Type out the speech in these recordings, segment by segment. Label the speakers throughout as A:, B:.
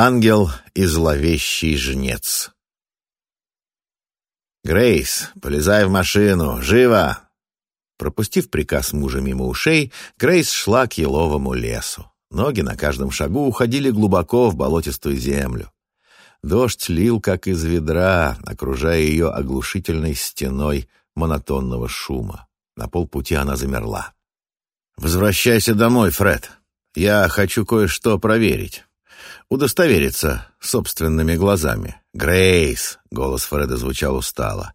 A: Ангел и зловещий жнец. «Грейс, полезай в машину! Живо!» Пропустив приказ мужа мимо ушей, Грейс шла к еловому лесу. Ноги на каждом шагу уходили глубоко в болотистую землю. Дождь лил, как из ведра, окружая ее оглушительной стеной монотонного шума. На полпути она замерла. «Возвращайся домой, Фред. Я хочу кое-что проверить» удостовериться собственными глазами. «Грейс!» — голос Фреда звучал устало.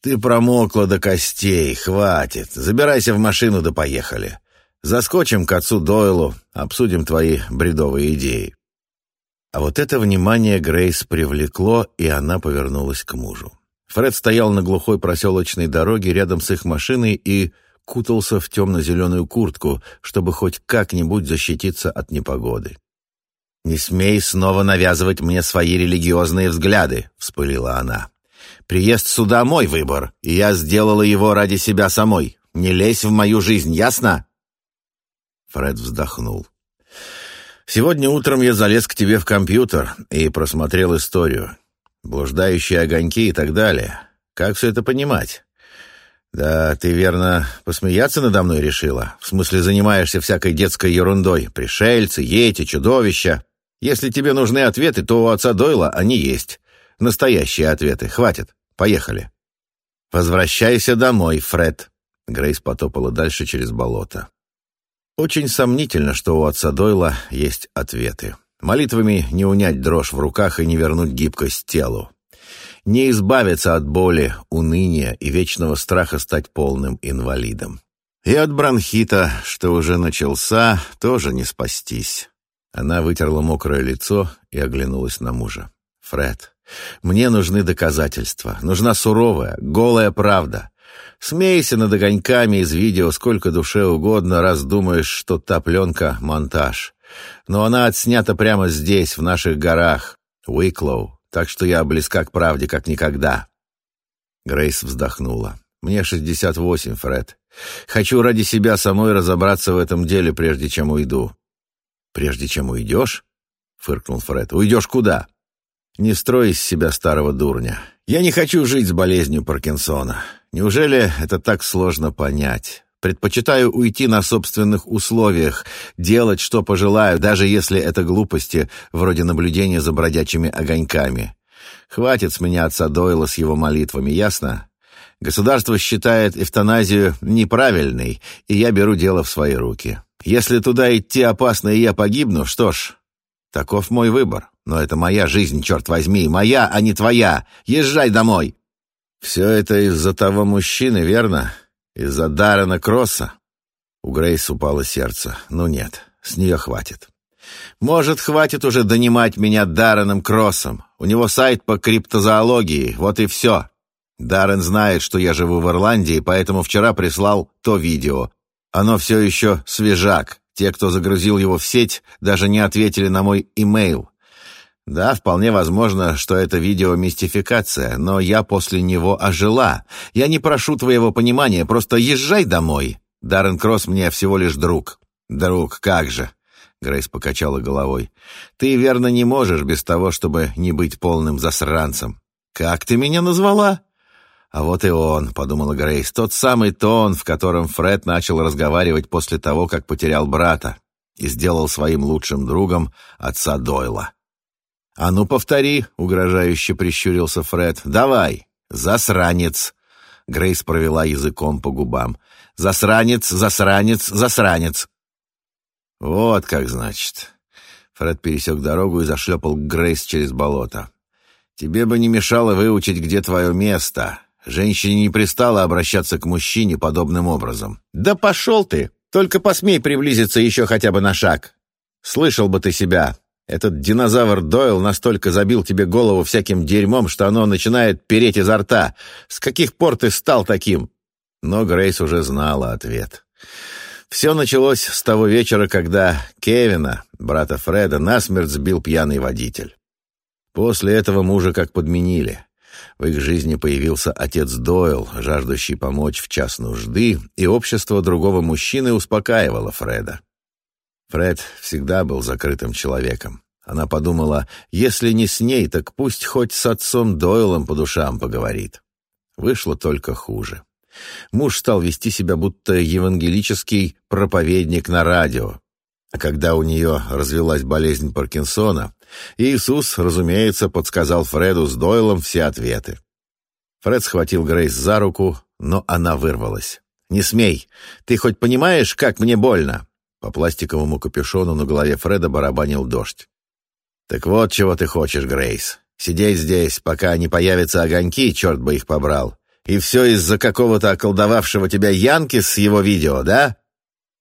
A: «Ты промокла до костей, хватит. Забирайся в машину да поехали. Заскочим к отцу Дойлу, обсудим твои бредовые идеи». А вот это внимание Грейс привлекло, и она повернулась к мужу. Фред стоял на глухой проселочной дороге рядом с их машиной и кутался в темно-зеленую куртку, чтобы хоть как-нибудь защититься от непогоды. «Не смей снова навязывать мне свои религиозные взгляды», — вспылила она. «Приезд сюда — мой выбор, и я сделала его ради себя самой. Не лезь в мою жизнь, ясно?» Фред вздохнул. «Сегодня утром я залез к тебе в компьютер и просмотрел историю. Блуждающие огоньки и так далее. Как все это понимать?» «Да, ты, верно, посмеяться надо мной решила? В смысле, занимаешься всякой детской ерундой? Пришельцы, ети, чудовища?» Если тебе нужны ответы, то у отца Дойла они есть. Настоящие ответы. Хватит. Поехали. Возвращайся домой, Фред. Грейс потопала дальше через болото. Очень сомнительно, что у отца Дойла есть ответы. Молитвами не унять дрожь в руках и не вернуть гибкость телу. Не избавиться от боли, уныния и вечного страха стать полным инвалидом. И от бронхита, что уже начался, тоже не спастись. Она вытерла мокрое лицо и оглянулась на мужа. «Фред, мне нужны доказательства. Нужна суровая, голая правда. Смейся над огоньками из видео сколько душе угодно, раз думаешь, что та пленка — монтаж. Но она отснята прямо здесь, в наших горах, Уиклоу, так что я близка к правде, как никогда». Грейс вздохнула. «Мне шестьдесят восемь, Фред. Хочу ради себя самой разобраться в этом деле, прежде чем уйду. «Прежде чем уйдешь?» — фыркнул Фред. «Уйдешь куда?» «Не строй из себя старого дурня. Я не хочу жить с болезнью Паркинсона. Неужели это так сложно понять?» Предпочитаю уйти на собственных условиях, делать, что пожелаю, даже если это глупости, вроде наблюдения за бродячими огоньками. Хватит с меня отца Дойла с его молитвами, ясно? Государство считает эвтаназию неправильной, и я беру дело в свои руки. Если туда идти опасно, и я погибну, что ж, таков мой выбор. Но это моя жизнь, черт возьми, моя, а не твоя. Езжай домой. Все это из-за того мужчины, верно? Из-за Даррена Кросса? У Грейс упало сердце. Ну нет, с нее хватит. Может, хватит уже донимать меня Дарреном Кроссом. У него сайт по криптозоологии, вот и все. Даррен знает, что я живу в Ирландии, поэтому вчера прислал то видео. Оно все еще свежак. Те, кто загрузил его в сеть, даже не ответили на мой имейл. Да, вполне возможно, что это видео мистификация, но я после него ожила. Я не прошу твоего понимания, просто езжай домой. Даррен Кросс мне всего лишь друг. Друг, как же. Грейс покачала головой. Ты верно не можешь без того, чтобы не быть полным засранцем. Как ты меня назвала? А вот и он, подумала Грейс, тот самый тон, в котором Фред начал разговаривать после того, как потерял брата и сделал своим лучшим другом отца Дойла. «А ну, повтори!» — угрожающе прищурился Фред. «Давай! Засранец!» Грейс провела языком по губам. «Засранец, засранец, засранец!» «Вот как значит!» Фред пересек дорогу и зашлепал Грейс через болото. «Тебе бы не мешало выучить, где твое место. Женщине не пристало обращаться к мужчине подобным образом. «Да пошел ты! Только посмей приблизиться еще хотя бы на шаг! Слышал бы ты себя! Этот динозавр Дойл настолько забил тебе голову всяким дерьмом, что оно начинает переть изо рта. С каких пор ты стал таким?» Но Грейс уже знала ответ. Все началось с того вечера, когда Кевина, брата Фреда, насмерть сбил пьяный водитель. После этого мужа как подменили. В их жизни появился отец Дойл, жаждущий помочь в час нужды, и общество другого мужчины успокаивало Фреда. Фред всегда был закрытым человеком. Она подумала, если не с ней, так пусть хоть с отцом Дойлом по душам поговорит. Вышло только хуже. Муж стал вести себя будто евангелический проповедник на радио. Когда у нее развелась болезнь Паркинсона, Иисус, разумеется, подсказал Фреду с Дойлом все ответы. Фред схватил Грейс за руку, но она вырвалась. «Не смей! Ты хоть понимаешь, как мне больно?» По пластиковому капюшону на голове Фреда барабанил дождь. «Так вот, чего ты хочешь, Грейс. Сидеть здесь, пока не появятся огоньки, черт бы их побрал. И все из-за какого-то околдовавшего тебя Янки с его видео, да?»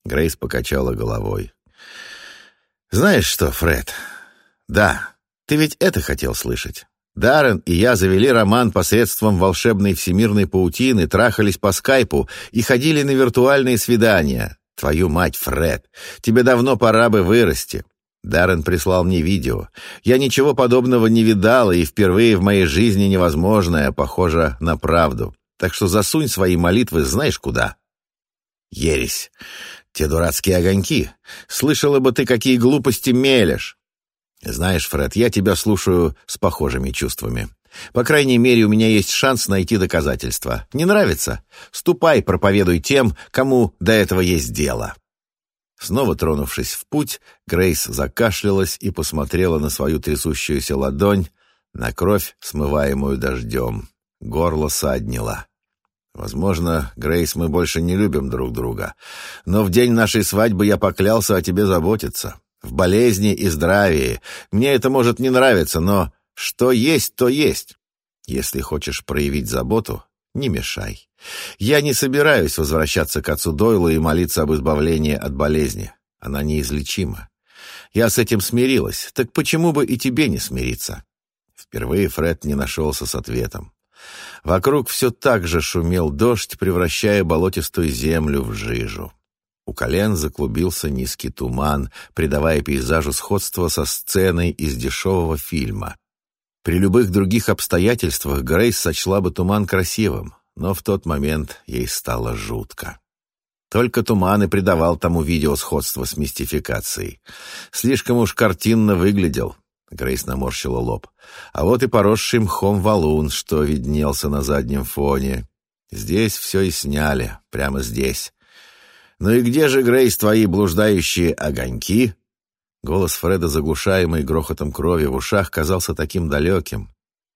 A: Грейс покачала головой. «Знаешь что, Фред? Да, ты ведь это хотел слышать. Даррен и я завели роман посредством волшебной всемирной паутины, трахались по скайпу и ходили на виртуальные свидания. Твою мать, Фред, тебе давно пора бы вырасти. Даррен прислал мне видео. Я ничего подобного не видала, и впервые в моей жизни невозможное, похоже на правду. Так что засунь свои молитвы знаешь куда. Ересь. Те дурацкие огоньки. Слышала бы ты, какие глупости мелешь. Знаешь, Фред, я тебя слушаю с похожими чувствами. По крайней мере, у меня есть шанс найти доказательства. Не нравится? Ступай, проповедуй тем, кому до этого есть дело». Снова тронувшись в путь, Грейс закашлялась и посмотрела на свою трясущуюся ладонь, на кровь, смываемую дождем. Горло саднило. Возможно, Грейс, мы больше не любим друг друга, но в день нашей свадьбы я поклялся о тебе заботиться в болезни и здравии. Мне это может не нравиться, но что есть, то есть. Если хочешь проявить заботу, не мешай. Я не собираюсь возвращаться к отцу Дойлу и молиться об избавлении от болезни. Она неизлечима. Я с этим смирилась, так почему бы и тебе не смириться? Впервые Фред не нашелся с ответом. Вокруг все так же шумел дождь, превращая болотистую землю в жижу. У колен заклубился низкий туман, придавая пейзажу сходство со сценой из дешевого фильма. При любых других обстоятельствах Грейс сочла бы туман красивым, но в тот момент ей стало жутко. Только туман и придавал тому видео сходство с мистификацией. Слишком уж картинно выглядел. Грейс наморщила лоб. А вот и поросший мхом валун, что виднелся на заднем фоне. Здесь все и сняли, прямо здесь. «Ну и где же, Грейс, твои блуждающие огоньки?» Голос Фреда, заглушаемый грохотом крови в ушах, казался таким далеким.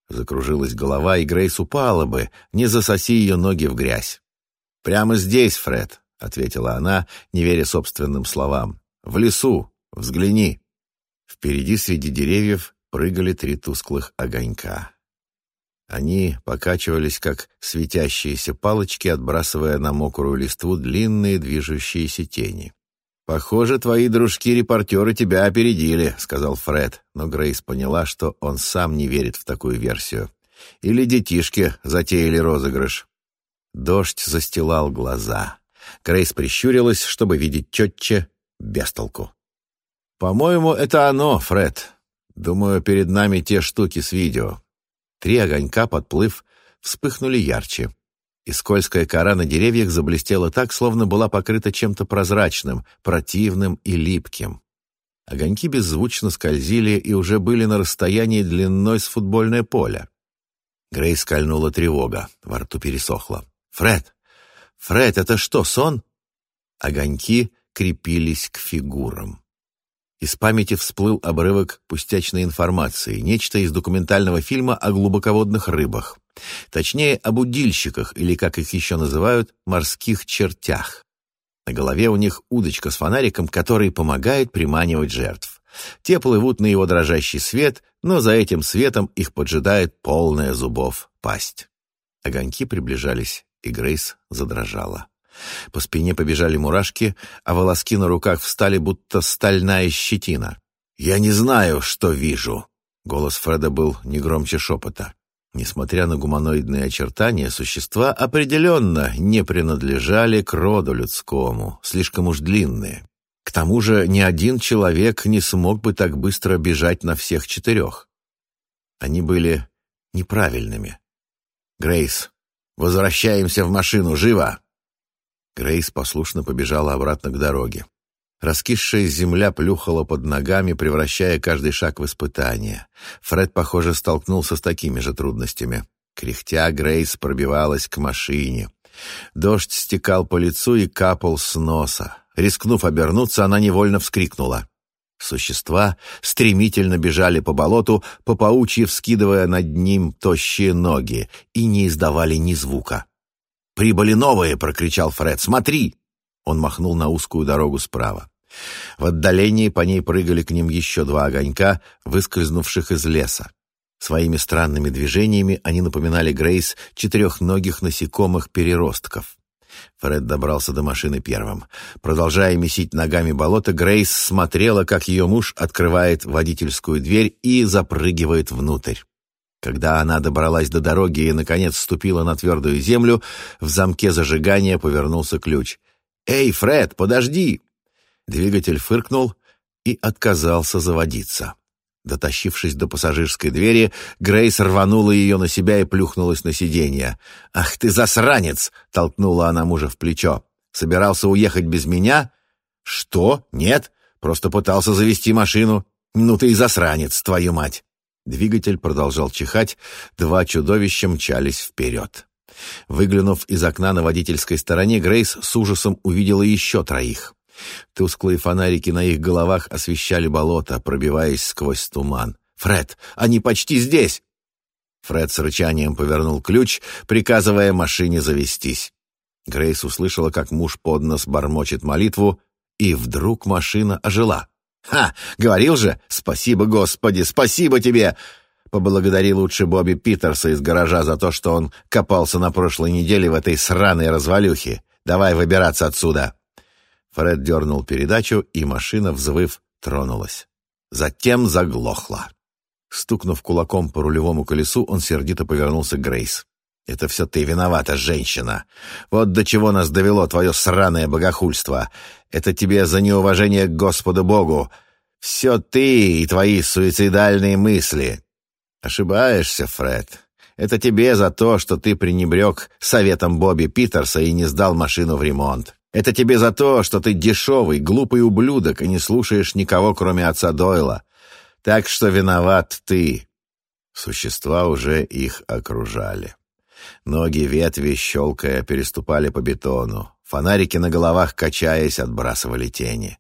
A: Закружилась голова, и Грейс упала бы, не засоси ее ноги в грязь. «Прямо здесь, Фред», — ответила она, не веря собственным словам. «В лесу. Взгляни». Впереди среди деревьев прыгали три тусклых огонька. Они покачивались, как светящиеся палочки, отбрасывая на мокрую листву длинные движущиеся тени. «Похоже, твои дружки-репортеры тебя опередили», — сказал Фред, но Грейс поняла, что он сам не верит в такую версию. «Или детишки затеяли розыгрыш». Дождь застилал глаза. Грейс прищурилась, чтобы видеть четче, без толку. «По-моему, это оно, Фред. Думаю, перед нами те штуки с видео. Три огонька, подплыв, вспыхнули ярче. И скользкая кора на деревьях заблестела так, словно была покрыта чем-то прозрачным, противным и липким. Огоньки беззвучно скользили и уже были на расстоянии длиной с футбольное поле. Грей скольнула тревога, во рту пересохло. «Фред! Фред, это что, сон?» Огоньки крепились к фигурам. Из памяти всплыл обрывок пустячной информации, нечто из документального фильма о глубоководных рыбах. Точнее, об удильщиках, или, как их еще называют, морских чертях. На голове у них удочка с фонариком, который помогает приманивать жертв. Те плывут на его дрожащий свет, но за этим светом их поджидает полная зубов пасть. Огоньки приближались, и Грейс задрожала. По спине побежали мурашки, а волоски на руках встали, будто стальная щетина. «Я не знаю, что вижу!» Голос Фреда был не громче шепота. Несмотря на гуманоидные очертания, существа определенно не принадлежали к роду людскому, слишком уж длинные. К тому же ни один человек не смог бы так быстро бежать на всех четырех. Они были неправильными. «Грейс, возвращаемся в машину, живо!» Грейс послушно побежала обратно к дороге. Раскисшая земля плюхала под ногами, превращая каждый шаг в испытание. Фред, похоже, столкнулся с такими же трудностями. Кряхтя, Грейс пробивалась к машине. Дождь стекал по лицу и капал с носа. Рискнув обернуться, она невольно вскрикнула. Существа стремительно бежали по болоту, по паучьи вскидывая над ним тощие ноги, и не издавали ни звука. «Прибыли новые!» — прокричал Фред. «Смотри!» Он махнул на узкую дорогу справа. В отдалении по ней прыгали к ним еще два огонька, выскользнувших из леса. Своими странными движениями они напоминали Грейс четырехногих насекомых-переростков. Фред добрался до машины первым. Продолжая месить ногами болото, Грейс смотрела, как ее муж открывает водительскую дверь и запрыгивает внутрь. Когда она добралась до дороги и, наконец, ступила на твердую землю, в замке зажигания повернулся ключ. «Эй, Фред, подожди!» Двигатель фыркнул и отказался заводиться. Дотащившись до пассажирской двери, Грейс рванула ее на себя и плюхнулась на сиденье. «Ах ты засранец!» — толкнула она мужа в плечо. «Собирался уехать без меня?» «Что? Нет? Просто пытался завести машину. Ну ты и засранец, твою мать!» Двигатель продолжал чихать, два чудовища мчались вперед. Выглянув из окна на водительской стороне, Грейс с ужасом увидела еще троих. Тусклые фонарики на их головах освещали болото, пробиваясь сквозь туман. «Фред, они почти здесь!» Фред с рычанием повернул ключ, приказывая машине завестись. Грейс услышала, как муж под нос бормочет молитву, и вдруг машина ожила. «Ха! Говорил же! Спасибо, Господи! Спасибо тебе!» Поблагодари лучше Бобби Питерса из гаража за то, что он копался на прошлой неделе в этой сраной развалюхе. Давай выбираться отсюда!» Фред дернул передачу, и машина, взвыв, тронулась. Затем заглохла. Стукнув кулаком по рулевому колесу, он сердито повернулся к Грейс. «Это все ты виновата, женщина. Вот до чего нас довело твое сраное богохульство. Это тебе за неуважение к Господу Богу. Все ты и твои суицидальные мысли». «Ошибаешься, Фред. Это тебе за то, что ты пренебрег советом Бобби Питерса и не сдал машину в ремонт. Это тебе за то, что ты дешевый, глупый ублюдок и не слушаешь никого, кроме отца Дойла. Так что виноват ты». Существа уже их окружали. Ноги ветви, щелкая, переступали по бетону. Фонарики на головах, качаясь, отбрасывали тени.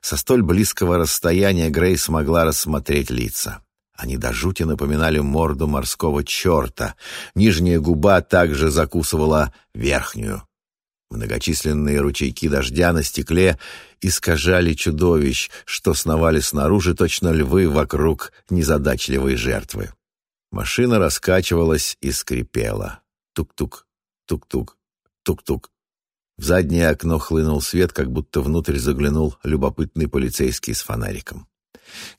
A: Со столь близкого расстояния Грейс смогла рассмотреть лица. Они до жути напоминали морду морского черта. Нижняя губа также закусывала верхнюю. Многочисленные ручейки дождя на стекле искажали чудовищ, что сновали снаружи точно львы вокруг незадачливой жертвы. Машина раскачивалась и скрипела. Тук-тук, тук-тук, тук-тук. В заднее окно хлынул свет, как будто внутрь заглянул любопытный полицейский с фонариком.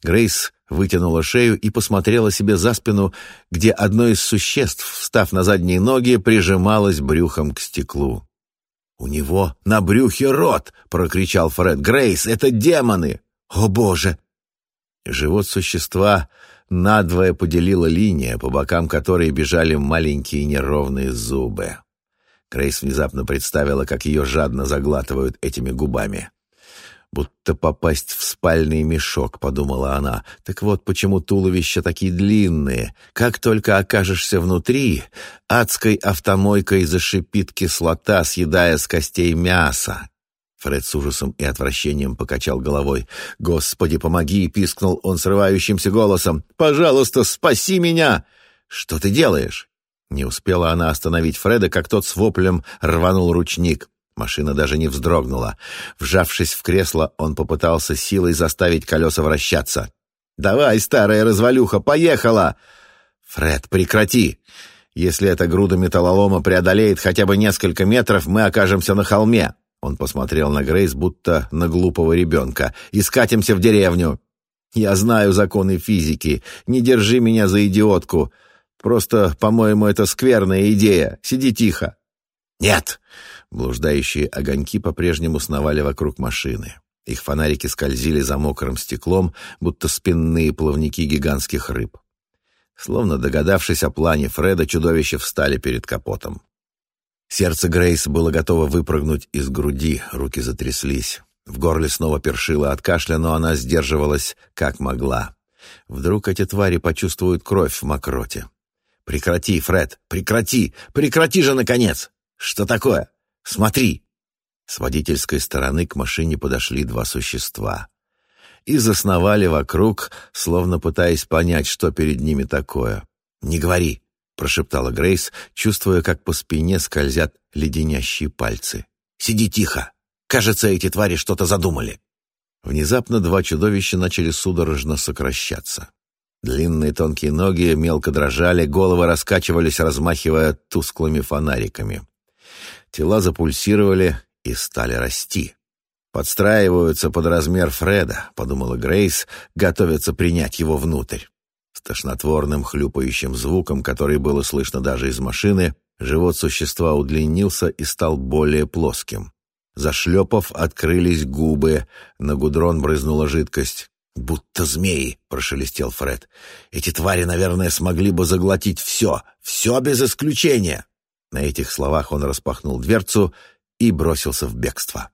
A: Грейс вытянула шею и посмотрела себе за спину, где одно из существ, встав на задние ноги, прижималось брюхом к стеклу. «У него на брюхе рот!» — прокричал Фред. «Грейс, это демоны!» «О, Боже!» Живот существа надвое поделила линия, по бокам которой бежали маленькие неровные зубы. Грейс внезапно представила, как ее жадно заглатывают этими губами. Будто попасть в спальный мешок, подумала она. Так вот, почему туловища такие длинные. Как только окажешься внутри, адской автомойкой зашипит кислота, съедая с костей мясо. Фред с ужасом и отвращением покачал головой. «Господи, помоги!» — пискнул он срывающимся голосом. «Пожалуйста, спаси меня!» «Что ты делаешь?» Не успела она остановить Фреда, как тот с воплем рванул ручник. Машина даже не вздрогнула. Вжавшись в кресло, он попытался силой заставить колеса вращаться. «Давай, старая развалюха, поехала!» «Фред, прекрати! Если эта груда металлолома преодолеет хотя бы несколько метров, мы окажемся на холме!» Он посмотрел на Грейс, будто на глупого ребенка. «И скатимся в деревню!» «Я знаю законы физики. Не держи меня за идиотку. Просто, по-моему, это скверная идея. Сиди тихо». «Нет!» Блуждающие огоньки по-прежнему сновали вокруг машины. Их фонарики скользили за мокрым стеклом, будто спинные плавники гигантских рыб. Словно догадавшись о плане Фреда, чудовища встали перед капотом. Сердце Грейс было готово выпрыгнуть из груди, руки затряслись. В горле снова першило от кашля, но она сдерживалась как могла. Вдруг эти твари почувствуют кровь в мокроте. «Прекрати, Фред, прекрати! Прекрати же, наконец! Что такое? Смотри!» С водительской стороны к машине подошли два существа. И засновали вокруг, словно пытаясь понять, что перед ними такое. «Не говори!» — прошептала Грейс, чувствуя, как по спине скользят леденящие пальцы. «Сиди тихо! Кажется, эти твари что-то задумали!» Внезапно два чудовища начали судорожно сокращаться. Длинные тонкие ноги мелко дрожали, головы раскачивались, размахивая тусклыми фонариками. Тела запульсировали и стали расти. «Подстраиваются под размер Фреда», — подумала Грейс, — «готовятся принять его внутрь». С тошнотворным хлюпающим звуком, который было слышно даже из машины, живот существа удлинился и стал более плоским. Зашлепав, открылись губы, на гудрон брызнула жидкость. «Будто змеи», — прошелестел Фред. «Эти твари, наверное, смогли бы заглотить все, все без исключения». На этих словах он распахнул дверцу и бросился в бегство.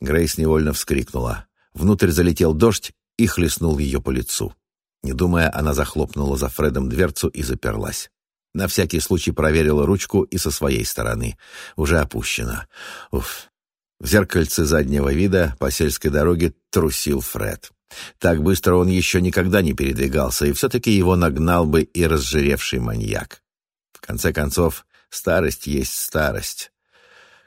A: Грейс невольно вскрикнула. Внутрь залетел дождь и хлестнул ее по лицу. Не думая, она захлопнула за Фредом дверцу и заперлась. На всякий случай проверила ручку и со своей стороны. Уже опущена. Уф. В зеркальце заднего вида по сельской дороге трусил Фред. Так быстро он еще никогда не передвигался, и все-таки его нагнал бы и разжиревший маньяк. В конце концов, старость есть старость.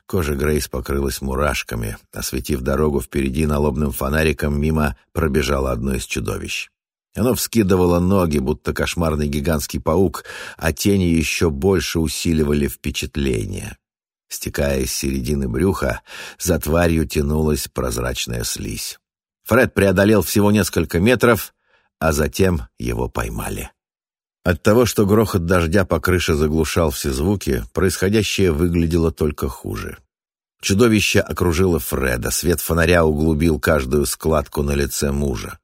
A: Кожа Грейс покрылась мурашками. Осветив дорогу впереди налобным фонариком, мимо пробежало одно из чудовищ. Оно вскидывало ноги, будто кошмарный гигантский паук, а тени еще больше усиливали впечатление. Стекая из середины брюха, за тварью тянулась прозрачная слизь. Фред преодолел всего несколько метров, а затем его поймали. От того, что грохот дождя по крыше заглушал все звуки, происходящее выглядело только хуже. Чудовище окружило Фреда, свет фонаря углубил каждую складку на лице мужа.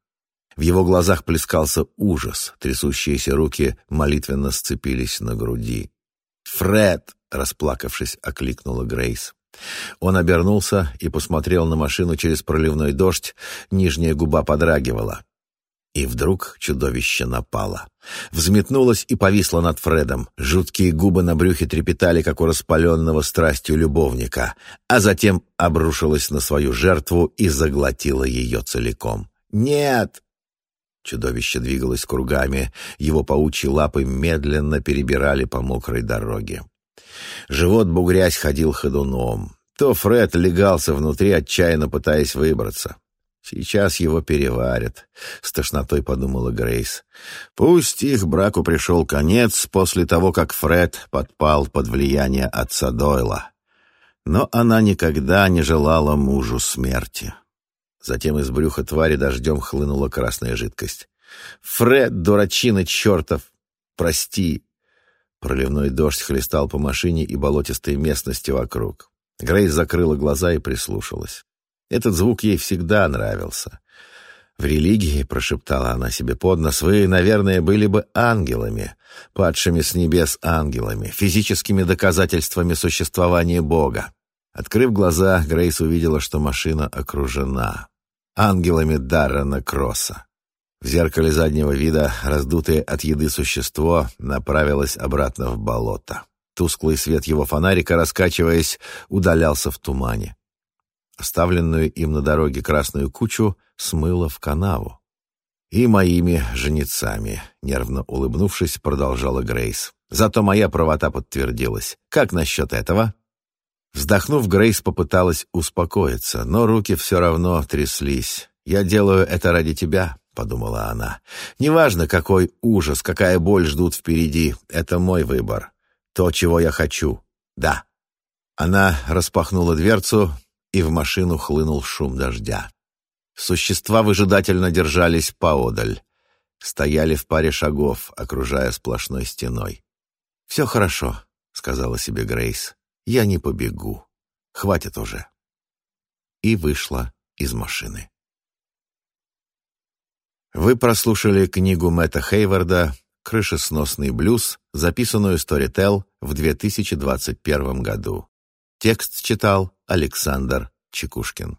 A: В его глазах плескался ужас, трясущиеся руки молитвенно сцепились на груди. «Фред!» — расплакавшись, окликнула Грейс. Он обернулся и посмотрел на машину через проливной дождь, нижняя губа подрагивала. И вдруг чудовище напало. Взметнулось и повисло над Фредом. Жуткие губы на брюхе трепетали, как у распаленного страстью любовника, а затем обрушилось на свою жертву и заглотило ее целиком. «Нет!» Чудовище двигалось кругами, его паучьи лапы медленно перебирали по мокрой дороге. Живот бугрясь ходил ходуном. То Фред легался внутри, отчаянно пытаясь выбраться. Сейчас его переварят, — с тошнотой подумала Грейс. Пусть их браку пришел конец после того, как Фред подпал под влияние отца Дойла. Но она никогда не желала мужу смерти. Затем из брюха твари дождем хлынула красная жидкость. «Фред, дурачина чертов! Прости!» Проливной дождь хлестал по машине и болотистой местности вокруг. Грейс закрыла глаза и прислушалась. Этот звук ей всегда нравился. «В религии», — прошептала она себе под нос, — «вы, наверное, были бы ангелами, падшими с небес ангелами, физическими доказательствами существования Бога». Открыв глаза, Грейс увидела, что машина окружена ангелами Даррена Кросса. В зеркале заднего вида раздутое от еды существо направилось обратно в болото. Тусклый свет его фонарика, раскачиваясь, удалялся в тумане. Оставленную им на дороге красную кучу смыло в канаву. «И моими женицами», — нервно улыбнувшись, продолжала Грейс. «Зато моя правота подтвердилась. Как насчет этого?» Вздохнув, Грейс попыталась успокоиться, но руки все равно тряслись. «Я делаю это ради тебя», — подумала она. «Неважно, какой ужас, какая боль ждут впереди, это мой выбор. То, чего я хочу. Да». Она распахнула дверцу, и в машину хлынул шум дождя. Существа выжидательно держались поодаль. Стояли в паре шагов, окружая сплошной стеной. «Все хорошо», — сказала себе Грейс. «Я не побегу. Хватит уже». И вышла из машины. Вы прослушали книгу Мэтта Хейварда «Крышесносный блюз», записанную Storytel в 2021 году. Текст читал Александр Чекушкин.